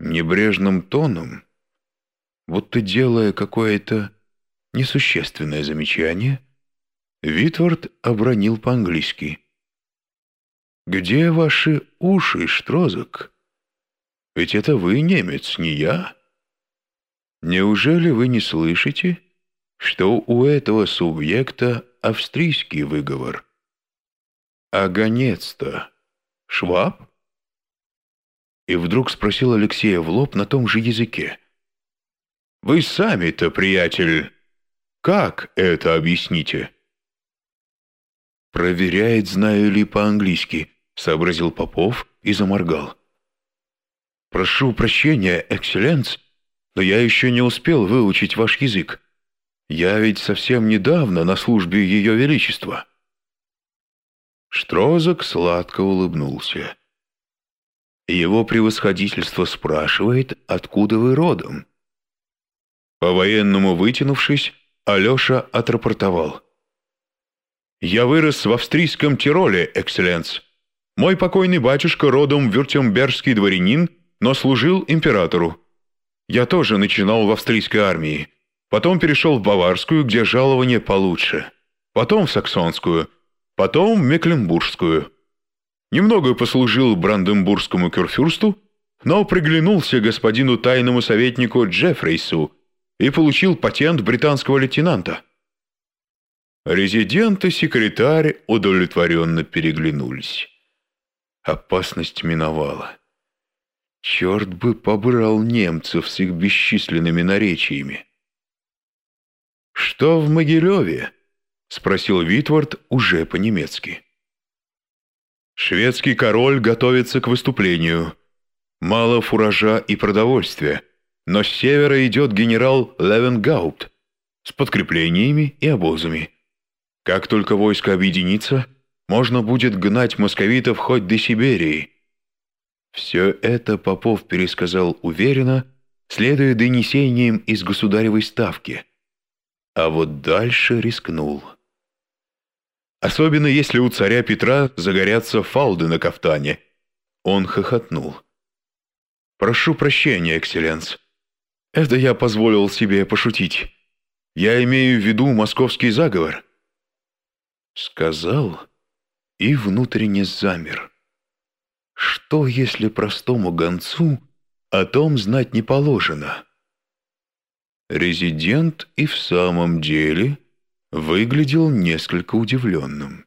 Небрежным тоном, будто делая какое-то несущественное замечание, Витвард обронил по-английски. «Где ваши уши, Штрозок? Ведь это вы немец, не я. Неужели вы не слышите, что у этого субъекта австрийский выговор? А гонец-то Шваб?» И вдруг спросил Алексея в лоб на том же языке. «Вы сами-то, приятель, как это объясните?» «Проверяет, знаю ли по-английски», — сообразил Попов и заморгал. «Прошу прощения, экселленс, но я еще не успел выучить ваш язык. Я ведь совсем недавно на службе Ее Величества». Штрозок сладко улыбнулся. Его превосходительство спрашивает, откуда вы родом. По-военному вытянувшись, Алеша отрапортовал. «Я вырос в австрийском Тироле, экселленс. Мой покойный батюшка родом вюртембергский дворянин, но служил императору. Я тоже начинал в австрийской армии. Потом перешел в баварскую, где жалование получше. Потом в саксонскую. Потом в мекленбургскую. Немного послужил бранденбургскому кюрфюрсту, но приглянулся господину тайному советнику Джеффрейсу и получил патент британского лейтенанта. Резидент и секретарь удовлетворенно переглянулись. Опасность миновала. Черт бы побрал немцев с их бесчисленными наречиями. «Что в Могилеве?» — спросил Витвард уже по-немецки. «Шведский король готовится к выступлению. Мало фуража и продовольствия, но с севера идет генерал Левенгаупт с подкреплениями и обозами. Как только войско объединится, можно будет гнать московитов хоть до Сибири. Все это Попов пересказал уверенно, следуя донесениям из государевой ставки. А вот дальше рискнул. Особенно если у царя Петра загорятся фалды на кафтане. Он хохотнул. «Прошу прощения, экселленс. Это я позволил себе пошутить. Я имею в виду московский заговор». Сказал и внутренне замер. Что, если простому гонцу о том знать не положено? Резидент и в самом деле выглядел несколько удивленным.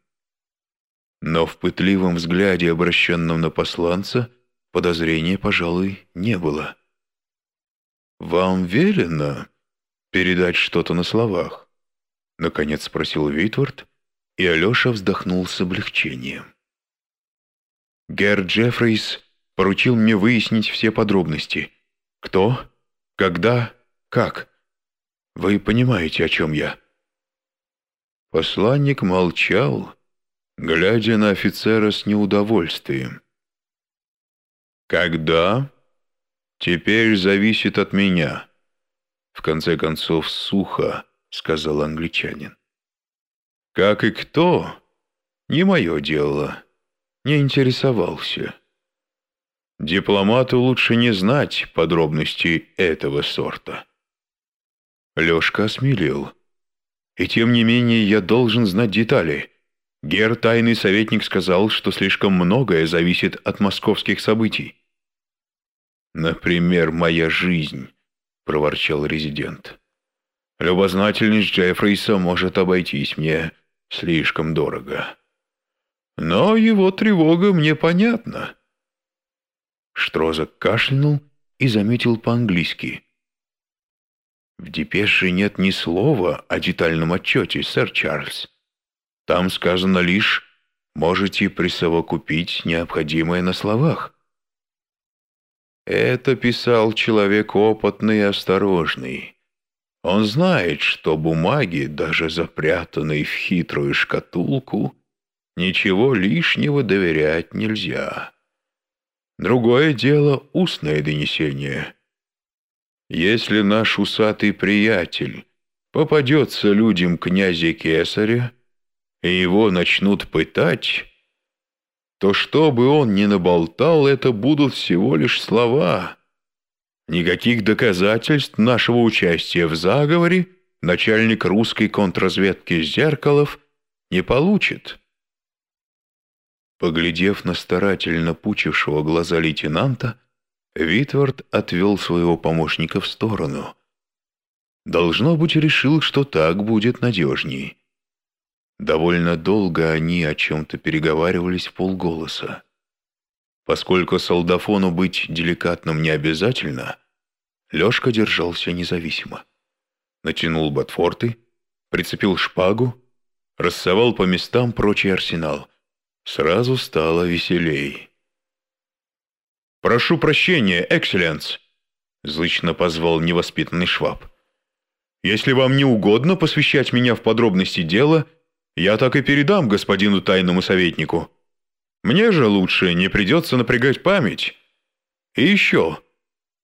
Но в пытливом взгляде, обращенном на посланца, подозрения, пожалуй, не было. «Вам велено передать что-то на словах?» — наконец спросил Витвард, и Алеша вздохнул с облегчением. Гер Джеффрейс поручил мне выяснить все подробности. Кто, когда, как. Вы понимаете, о чем я?» Посланник молчал, глядя на офицера с неудовольствием. «Когда?» «Теперь зависит от меня», — в конце концов сухо сказал англичанин. «Как и кто? Не мое дело. Не интересовался. Дипломату лучше не знать подробностей этого сорта». Лешка осмелел. «И тем не менее я должен знать детали. Гер, тайный советник, сказал, что слишком многое зависит от московских событий. «Например, моя жизнь», — проворчал резидент. «Любознательность Джеффрейса может обойтись мне слишком дорого. Но его тревога мне понятна». Штрозок кашлянул и заметил по-английски. «В депеше нет ни слова о детальном отчете, сэр Чарльз. Там сказано лишь, можете присовокупить необходимое на словах. Это писал человек опытный и осторожный. Он знает, что бумаги, даже запрятанные в хитрую шкатулку, ничего лишнего доверять нельзя. Другое дело — устное донесение. Если наш усатый приятель попадется людям князя Кесаря, и его начнут пытать, то что бы он ни наболтал, это будут всего лишь слова, Никаких доказательств нашего участия в заговоре начальник русской контрразведки Зеркалов не получит. Поглядев на старательно пучившего глаза лейтенанта, Витвард отвел своего помощника в сторону. Должно быть, решил, что так будет надежней. Довольно долго они о чем-то переговаривались в полголоса. Поскольку солдафону быть деликатным не обязательно, Лешка держался независимо. Натянул ботфорты, прицепил шпагу, рассовал по местам прочий арсенал. Сразу стало веселей. «Прошу прощения, экселленс!» — злычно позвал невоспитанный шваб. «Если вам не угодно посвящать меня в подробности дела, я так и передам господину тайному советнику. Мне же лучше не придется напрягать память. И еще.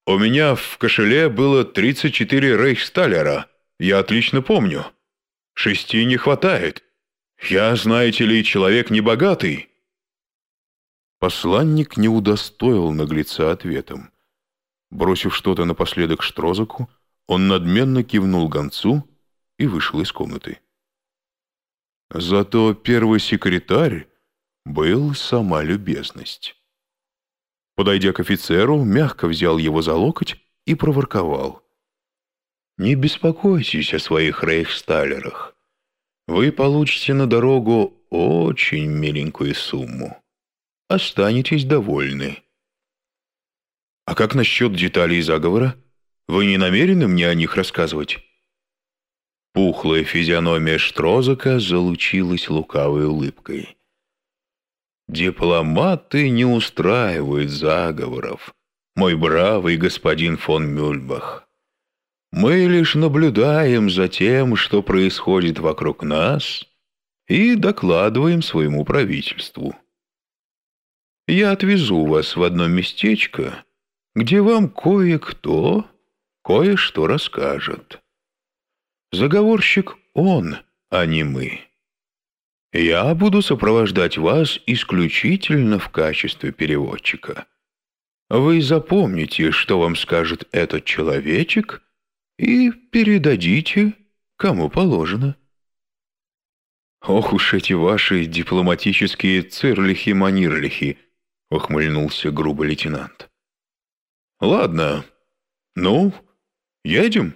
У меня в кошеле было 34 рейхсталера, я отлично помню. Шести не хватает. Я, знаете ли, человек небогатый». Посланник не удостоил наглеца ответом. Бросив что-то напоследок Штрозаку, он надменно кивнул гонцу и вышел из комнаты. Зато первый секретарь был сама любезность. Подойдя к офицеру, мягко взял его за локоть и проворковал. «Не беспокойтесь о своих рейхсталерах. Вы получите на дорогу очень миленькую сумму останетесь довольны. А как насчет деталей заговора? Вы не намерены мне о них рассказывать? Пухлая физиономия Штрозака залучилась лукавой улыбкой. «Дипломаты не устраивают заговоров, мой бравый господин фон Мюльбах. Мы лишь наблюдаем за тем, что происходит вокруг нас, и докладываем своему правительству». Я отвезу вас в одно местечко, где вам кое-кто кое-что расскажет. Заговорщик он, а не мы. Я буду сопровождать вас исключительно в качестве переводчика. Вы запомните, что вам скажет этот человечек, и передадите, кому положено. Ох уж эти ваши дипломатические цирлихи-манирлихи —— ухмыльнулся грубо лейтенант. «Ладно. Ну, едем?»